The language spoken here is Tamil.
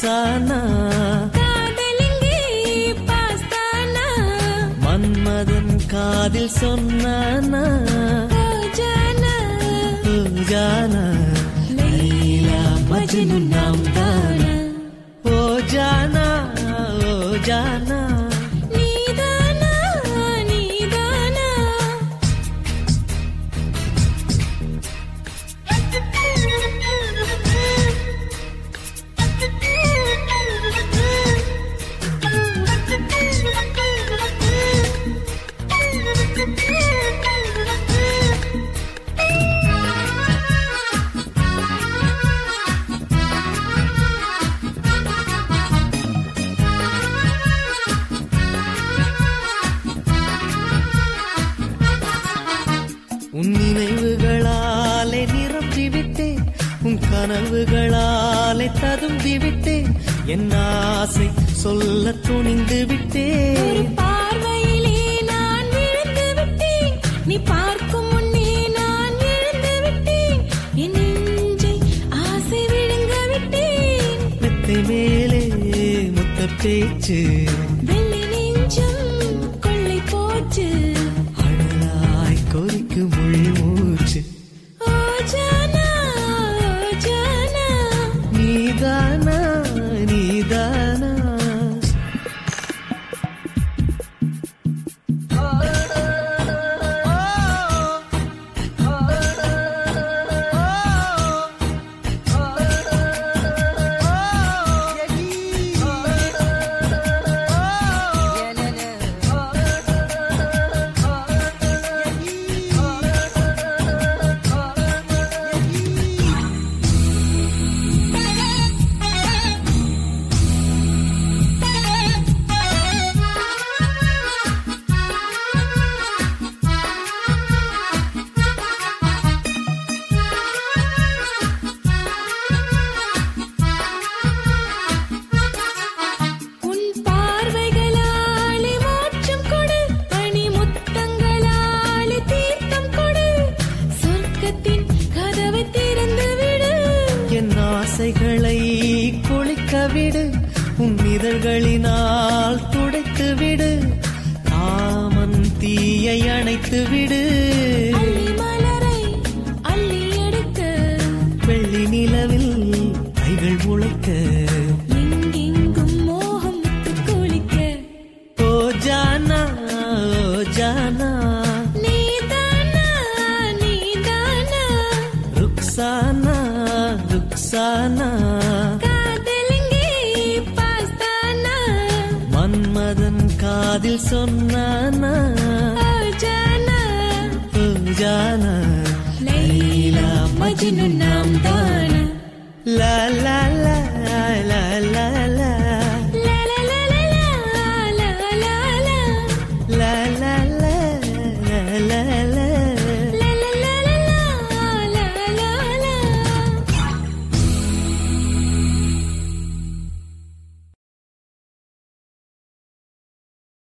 பாஸ்தானா? மன்மதன் காதில் சொன்னானா? ஓ ஜானா ஓ ஜானா லைலா மஜ்னு உன் நினைவுகளாலே நிரம்பி விட்டேன். உன் கனவுகளாலே ததும்பி விட்டேன். என் ஆசை சொல்ல துணிந்து விட்டேன். பார்வையிலே முத்த பேச்சு. கொள்ளை போச்சு. அழலாய் கொறிக்கு மொழி விடு. உன் இதழ்களினால் துடைத்து விடு. காமன் தீயை அணைத்து விடு. வெள்ளி நிலவில் கைகள் ஓ ஜானா ஜானா. நீதானா நீதானா. ருக்ஸானா. மன்மதன் காதில் சொன்னானா ஜானா. லைலா மஜ்னு நாம் தானா. லா லா